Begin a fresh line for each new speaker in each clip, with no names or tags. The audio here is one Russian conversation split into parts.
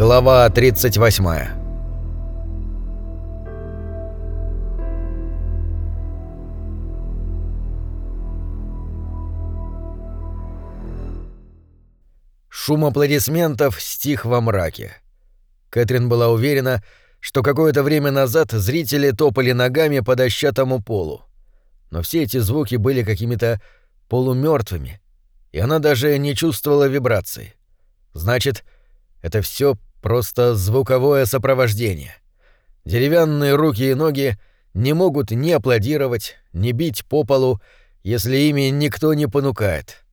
Глава 38 Шум аплодисментов стих во мраке. Кэтрин была уверена, что какое-то время назад зрители топали ногами по дощатому полу. Но все эти звуки были какими-то полумертвыми, и она даже не чувствовала вибрации. Значит, это все просто звуковое сопровождение. Деревянные руки и ноги не могут ни аплодировать, ни бить по полу, если ими никто не понукает.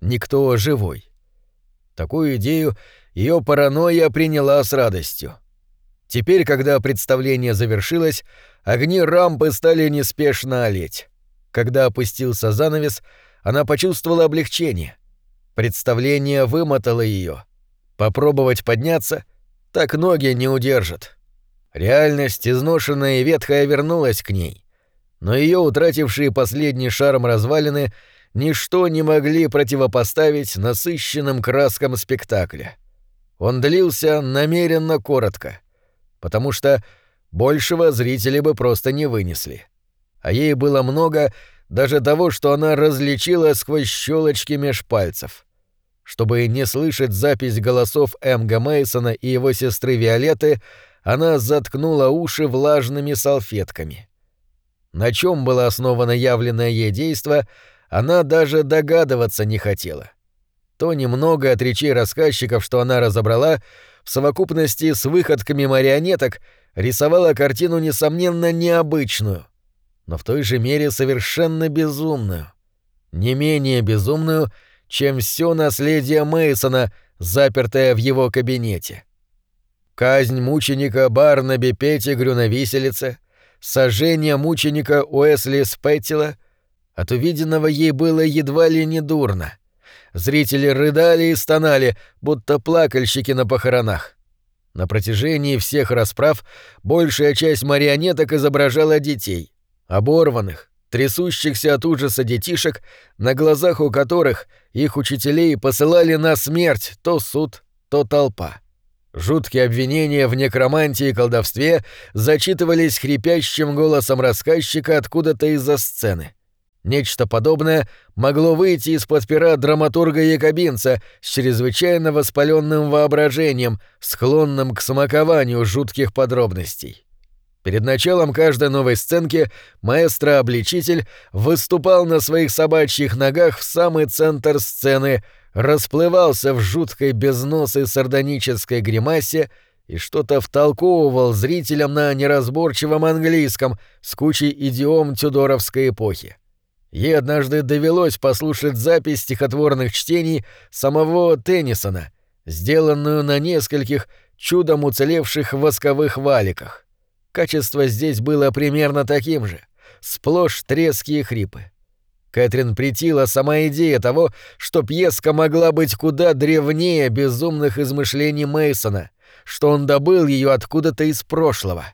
Никто живой. Такую идею ее паранойя приняла с радостью. Теперь, когда представление завершилось, огни рампы стали неспешно олеть. Когда опустился занавес, она почувствовала облегчение. Представление вымотало ее. Попробовать подняться, так ноги не удержат. Реальность, изношенная и ветхая, вернулась к ней. Но ее утратившие последний шарм развалины ничто не могли противопоставить насыщенным краскам спектакля. Он длился намеренно коротко, потому что большего зрители бы просто не вынесли. А ей было много даже того, что она различила сквозь щелочки меж пальцев. Чтобы не слышать запись голосов Эмга Мейсона и его сестры Виолетты, она заткнула уши влажными салфетками. На чем было основано явленное ей действо, она даже догадываться не хотела. То немного от речей рассказчиков, что она разобрала, в совокупности с выходками марионеток рисовала картину, несомненно, необычную, но в той же мере совершенно безумную. Не менее безумную — чем все наследие Мейсона, запертое в его кабинете. Казнь мученика Барнаби Петтигрю на виселице, сожжение мученика Уэсли Спеттила, от увиденного ей было едва ли не дурно. Зрители рыдали и стонали, будто плакальщики на похоронах. На протяжении всех расправ большая часть марионеток изображала детей, оборванных, трясущихся от ужаса детишек, на глазах у которых их учителей посылали на смерть то суд, то толпа. Жуткие обвинения в некромантии и колдовстве зачитывались хрипящим голосом рассказчика откуда-то из-за сцены. Нечто подобное могло выйти из-под пера драматурга-якобинца с чрезвычайно воспаленным воображением, склонным к смакованию жутких подробностей. Перед началом каждой новой сценки маэстро-обличитель выступал на своих собачьих ногах в самый центр сцены, расплывался в жуткой безносой сардонической гримасе и что-то втолковывал зрителям на неразборчивом английском с кучей идиом тюдоровской эпохи. Ей однажды довелось послушать запись стихотворных чтений самого Теннисона, сделанную на нескольких чудом уцелевших восковых валиках. Качество здесь было примерно таким же. Сплошь трески и хрипы. Кэтрин притила сама идея того, что пьеска могла быть куда древнее безумных измышлений Мейсона, что он добыл ее откуда-то из прошлого.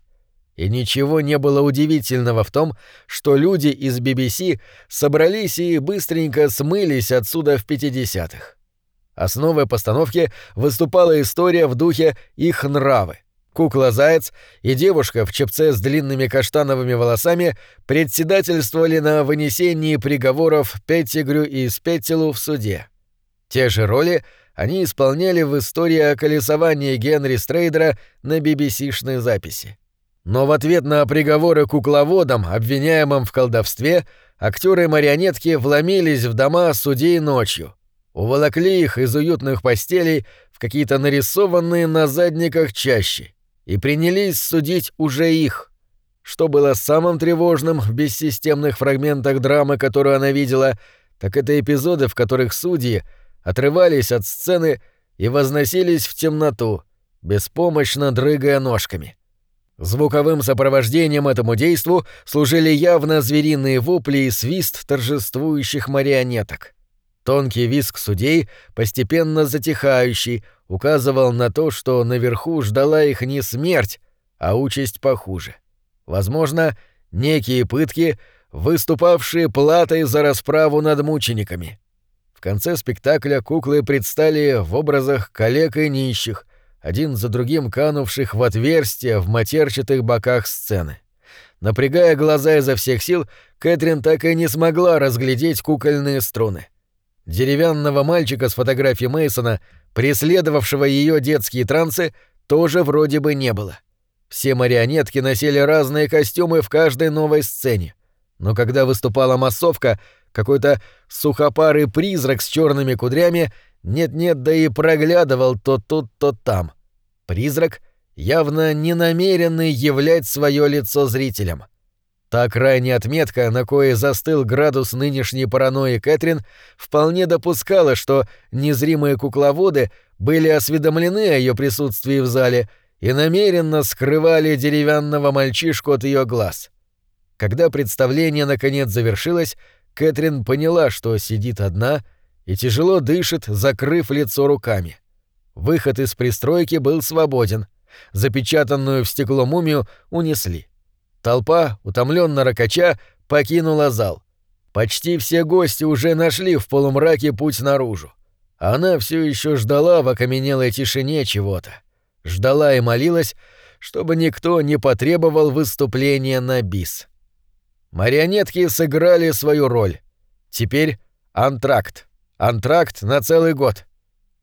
И ничего не было удивительного в том, что люди из BBC собрались и быстренько смылись отсюда в 50-х. Основой постановки выступала история в духе их нравы — Кукла-заяц и девушка в чепце с длинными каштановыми волосами председательствовали на вынесении приговоров Петтигрю и Спеттилу в суде. Те же роли они исполняли в истории о колесовании Генри Стрейдера на BBC-шной записи. Но в ответ на приговоры кукловодам, обвиняемым в колдовстве, актеры-марионетки вломились в дома судей ночью, уволокли их из уютных постелей в какие-то нарисованные на задниках чащи и принялись судить уже их. Что было самым тревожным в бессистемных фрагментах драмы, которую она видела, так это эпизоды, в которых судьи отрывались от сцены и возносились в темноту, беспомощно дрыгая ножками. Звуковым сопровождением этому действу служили явно звериные вопли и свист торжествующих марионеток. Тонкий визг судей, постепенно затихающий, указывал на то, что наверху ждала их не смерть, а участь похуже. Возможно, некие пытки, выступавшие платой за расправу над мучениками. В конце спектакля куклы предстали в образах коллег и нищих, один за другим канувших в отверстия в матерчатых боках сцены. Напрягая глаза изо всех сил, Кэтрин так и не смогла разглядеть кукольные струны. Деревянного мальчика с фотографией Мейсона, преследовавшего ее детские трансы, тоже вроде бы не было. Все марионетки носили разные костюмы в каждой новой сцене. Но когда выступала массовка, какой-то сухопарый призрак с черными кудрями нет-нет, да и проглядывал то тут, то там. Призрак, явно не намеренный являть свое лицо зрителям. Та крайняя отметка, на кое застыл градус нынешней паранойи Кэтрин, вполне допускала, что незримые кукловоды были осведомлены о ее присутствии в зале и намеренно скрывали деревянного мальчишку от ее глаз. Когда представление наконец завершилось, Кэтрин поняла, что сидит одна и тяжело дышит, закрыв лицо руками. Выход из пристройки был свободен. Запечатанную в стекло мумию унесли. Толпа, утомленно ракача, покинула зал. Почти все гости уже нашли в полумраке путь наружу. Она все еще ждала в окаменелой тишине чего-то. Ждала и молилась, чтобы никто не потребовал выступления на бис. Марионетки сыграли свою роль. Теперь антракт. Антракт на целый год.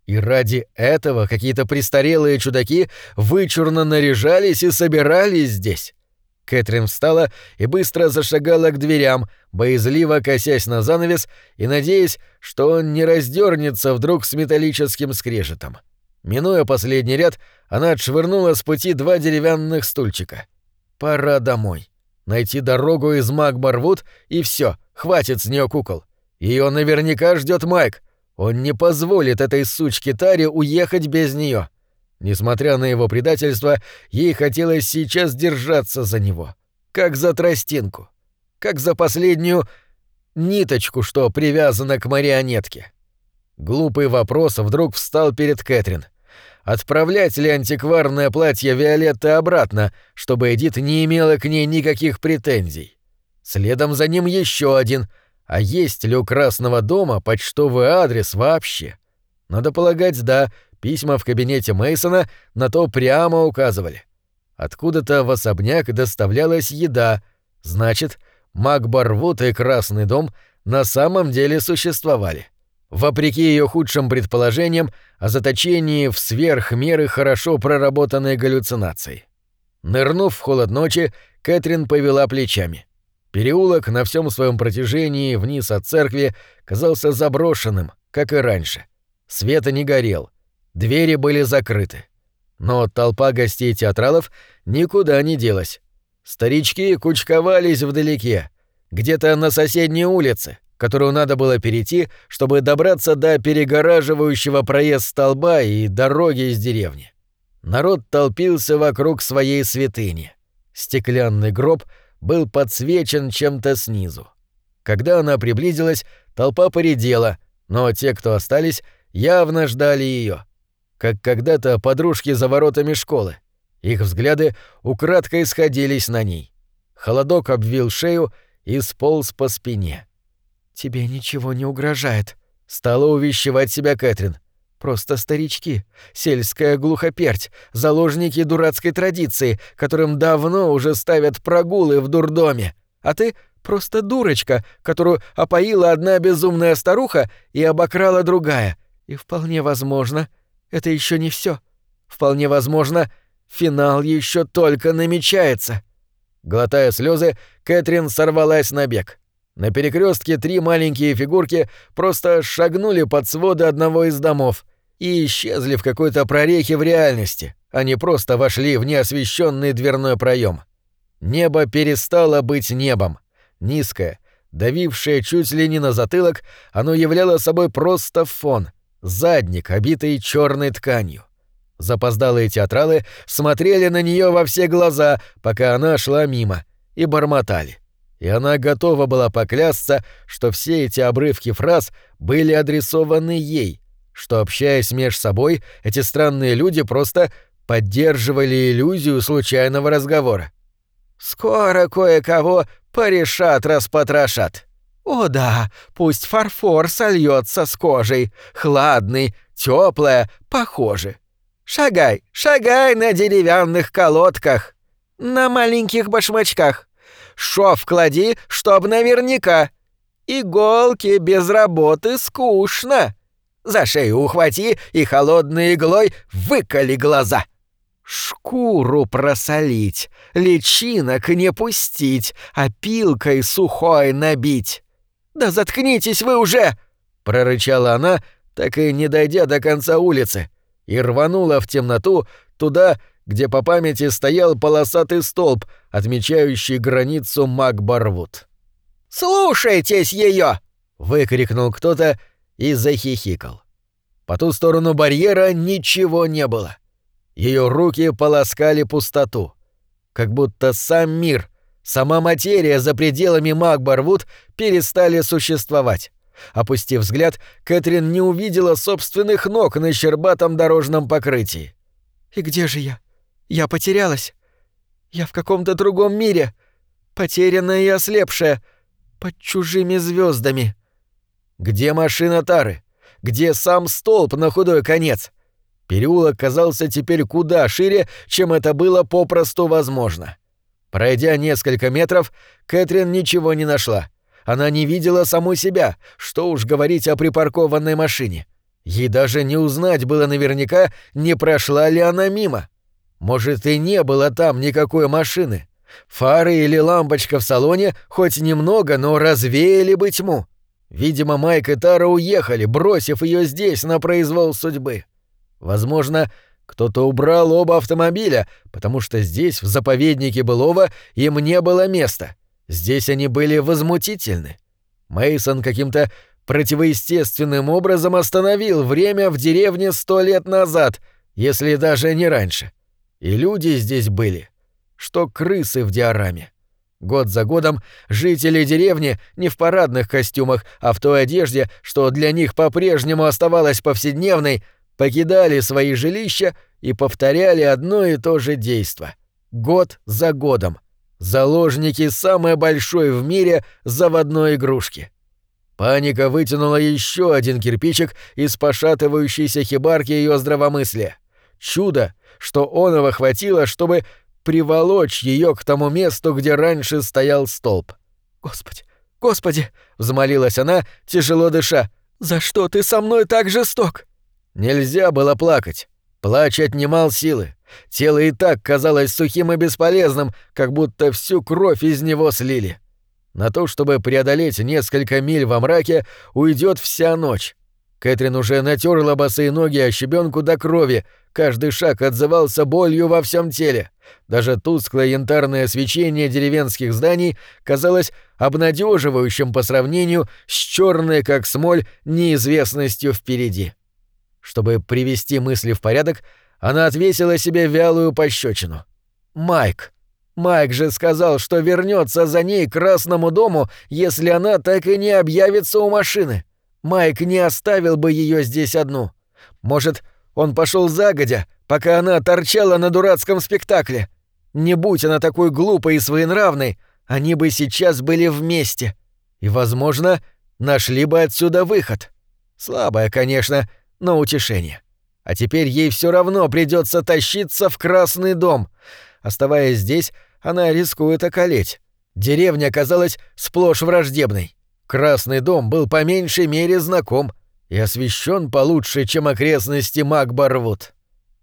И ради этого какие-то престарелые чудаки вычурно наряжались и собирались здесь. Кэтрин встала и быстро зашагала к дверям, боязливо косясь на занавес и надеясь, что он не раздернется вдруг с металлическим скрежетом. Минуя последний ряд, она отшвырнула с пути два деревянных стульчика. Пора домой. Найти дорогу из Магмарвуд и все, хватит с нее кукол. Ее наверняка ждет Майк. Он не позволит этой сучке Таре уехать без нее. Несмотря на его предательство, ей хотелось сейчас держаться за него. Как за тростинку. Как за последнюю ниточку, что привязана к марионетке. Глупый вопрос вдруг встал перед Кэтрин. Отправлять ли антикварное платье Виолетты обратно, чтобы Эдит не имела к ней никаких претензий? Следом за ним еще один. А есть ли у Красного дома почтовый адрес вообще? Надо полагать, да, Письма в кабинете Мейсона на то прямо указывали. Откуда-то в особняк доставлялась еда, значит, Макбарвуд и Красный дом на самом деле существовали. Вопреки ее худшим предположениям о заточении в сверхмеры хорошо проработанной галлюцинацией. Нырнув в холод ночи, Кэтрин повела плечами. Переулок на всем своем протяжении вниз от церкви казался заброшенным, как и раньше. Света не горел — Двери были закрыты. Но толпа гостей театралов никуда не делась. Старички кучковались вдалеке, где-то на соседней улице, которую надо было перейти, чтобы добраться до перегораживающего проезд столба и дороги из деревни. Народ толпился вокруг своей святыни. Стеклянный гроб был подсвечен чем-то снизу. Когда она приблизилась, толпа поредела, но те, кто остались, явно ждали ее как когда-то подружки за воротами школы. Их взгляды украдкой сходились на ней. Холодок обвил шею и сполз по спине. «Тебе ничего не угрожает», — стала увещевать себя Кэтрин. «Просто старички, сельская глухоперть, заложники дурацкой традиции, которым давно уже ставят прогулы в дурдоме. А ты просто дурочка, которую опоила одна безумная старуха и обокрала другая. И вполне возможно, — это еще не все. Вполне возможно, финал еще только намечается. Глотая слезы, Кэтрин сорвалась на бег. На перекрестке три маленькие фигурки просто шагнули под своды одного из домов и исчезли в какой-то прорехе в реальности. Они просто вошли в неосвещенный дверной проем. Небо перестало быть небом. Низкое, давившее чуть ли не на затылок, оно являло собой просто фон — задник, обитый черной тканью. Запоздалые театралы смотрели на нее во все глаза, пока она шла мимо, и бормотали. И она готова была поклясться, что все эти обрывки фраз были адресованы ей, что, общаясь меж собой, эти странные люди просто поддерживали иллюзию случайного разговора. «Скоро кое-кого порешат-распотрошат», о да, пусть фарфор сольется с кожей, хладный, теплое, похоже.
Шагай, шагай на деревянных колодках, на маленьких башмачках. Шов клади, чтоб наверняка. Иголки без работы скучно. За шею ухвати и холодной иглой выколи глаза. Шкуру просолить, личинок не пустить, опилкой сухой набить. «Да заткнитесь вы уже!» — прорычала она, так и не дойдя до конца улицы, и рванула в темноту туда, где по памяти стоял полосатый столб, отмечающий границу Макбарвуд. «Слушайтесь ее!» — выкрикнул кто-то и захихикал. По ту сторону барьера ничего не было. Ее руки полоскали пустоту. Как будто сам мир, сама материя за пределами Макбарвуд перестали существовать. Опустив взгляд, Кэтрин не увидела собственных ног на щербатом дорожном покрытии. «И где же я? Я потерялась. Я в каком-то другом мире. Потерянная и ослепшая. Под чужими звездами. Где машина Тары? Где сам столб на худой конец? Переулок казался теперь куда шире, чем это было попросту возможно. Пройдя несколько метров, Кэтрин ничего не нашла. Она не видела саму себя, что уж говорить о припаркованной машине. Ей даже не узнать было наверняка, не прошла ли она мимо. Может, и не было там никакой машины. Фары или лампочка в салоне хоть немного, но развеяли бы тьму. Видимо, Майк и Тара уехали, бросив ее здесь на произвол судьбы. Возможно, кто-то убрал оба автомобиля, потому что здесь, в заповеднике былого, им не было места. Здесь они были возмутительны. Мейсон каким-то противоестественным образом остановил время в деревне сто лет назад, если даже не раньше. И люди здесь были, что крысы в диораме. Год за годом жители деревни не в парадных костюмах, а в той одежде, что для них по-прежнему оставалась повседневной, покидали свои жилища и повторяли одно и то же действо. Год за годом. Заложники самой большой в мире заводной игрушки. Паника вытянула еще один кирпичик из пошатывающейся хибарки ее здравомыслия. Чудо, что оного хватило, чтобы приволочь ее к тому месту, где раньше стоял столб. «Господи, Господи!» — взмолилась она, тяжело дыша. «За что ты со мной так жесток?» Нельзя было плакать. Плач отнимал силы. Тело и так казалось сухим и бесполезным, как будто всю кровь из него слили. На то, чтобы преодолеть несколько миль во мраке, уйдет вся ночь. Кэтрин уже натерла босые ноги о щебенку до крови, каждый шаг отзывался болью во всем теле. Даже тусклое янтарное свечение деревенских зданий казалось обнадеживающим по сравнению с черной, как смоль, неизвестностью впереди. Чтобы привести мысли в порядок, она отвесила себе вялую пощечину. Майк. Майк же сказал, что вернется за ней к Красному дому, если она так и не объявится у машины. Майк не оставил бы ее здесь одну. Может, он пошел загодя, пока она торчала на дурацком спектакле. Не будь она такой глупой и своенравной, они бы сейчас были вместе. И, возможно, нашли бы отсюда выход. Слабое, конечно, но утешение. А теперь ей все равно придется тащиться в Красный дом. Оставаясь здесь, она рискует околеть. Деревня оказалась сплошь враждебной. Красный дом был по меньшей мере знаком и освещен получше, чем окрестности Макбарвуд.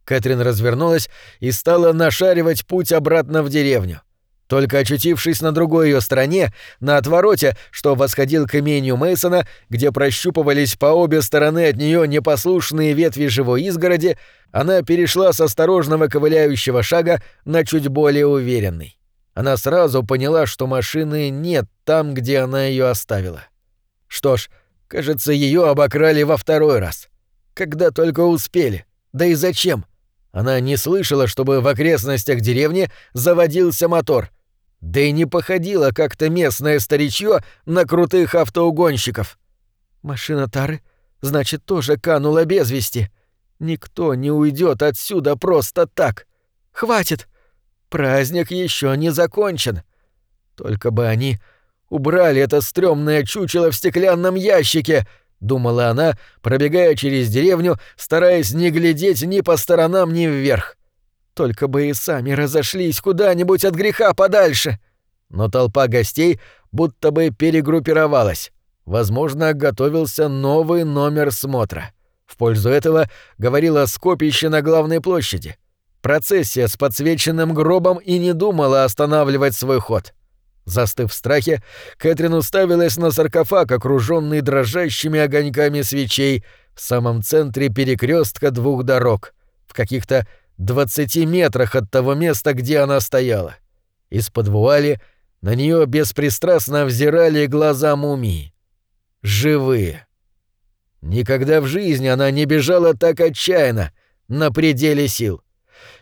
Кэтрин развернулась и стала нашаривать путь обратно в деревню. Только очутившись на другой ее стороне, на отвороте, что восходил к имению Мейсона, где прощупывались по обе стороны от нее непослушные ветви живой изгороди, она перешла с осторожного ковыляющего шага на чуть более уверенный. Она сразу поняла, что машины нет там, где она ее оставила. Что ж, кажется, ее обокрали во второй раз. Когда только успели. Да и зачем? Она не слышала, чтобы в окрестностях деревни заводился мотор. Да и не походило как-то местное старичье на крутых автоугонщиков. Машина Тары, значит, тоже канула без вести. Никто не уйдет отсюда просто так. Хватит! Праздник еще не закончен. Только бы они убрали это стрёмное чучело в стеклянном ящике, —
думала она, пробегая через деревню, стараясь не глядеть ни по сторонам, ни вверх. «Только бы и сами разошлись куда-нибудь от греха подальше!» Но толпа гостей будто бы перегруппировалась. Возможно, готовился новый номер смотра. В пользу этого говорила скопище на главной площади. Процессия с подсвеченным гробом и не думала останавливать свой ход. Застыв в страхе, Кэтрин уставилась на саркофаг, окруженный дрожащими огоньками свечей в самом центре перекрестка двух дорог, в каких-то двадцати метрах от того места, где она стояла. Из-под вуали на нее беспристрастно взирали глаза мумии. Живые. Никогда в жизни она не бежала так отчаянно, на пределе сил.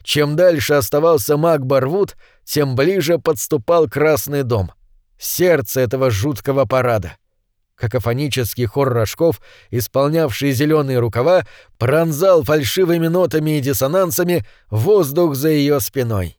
Чем дальше оставался маг Барвуд, тем ближе подступал Красный дом. Сердце этого жуткого парада. Какофонический хор рожков, исполнявший зеленые рукава, пронзал фальшивыми нотами и диссонансами воздух за ее спиной.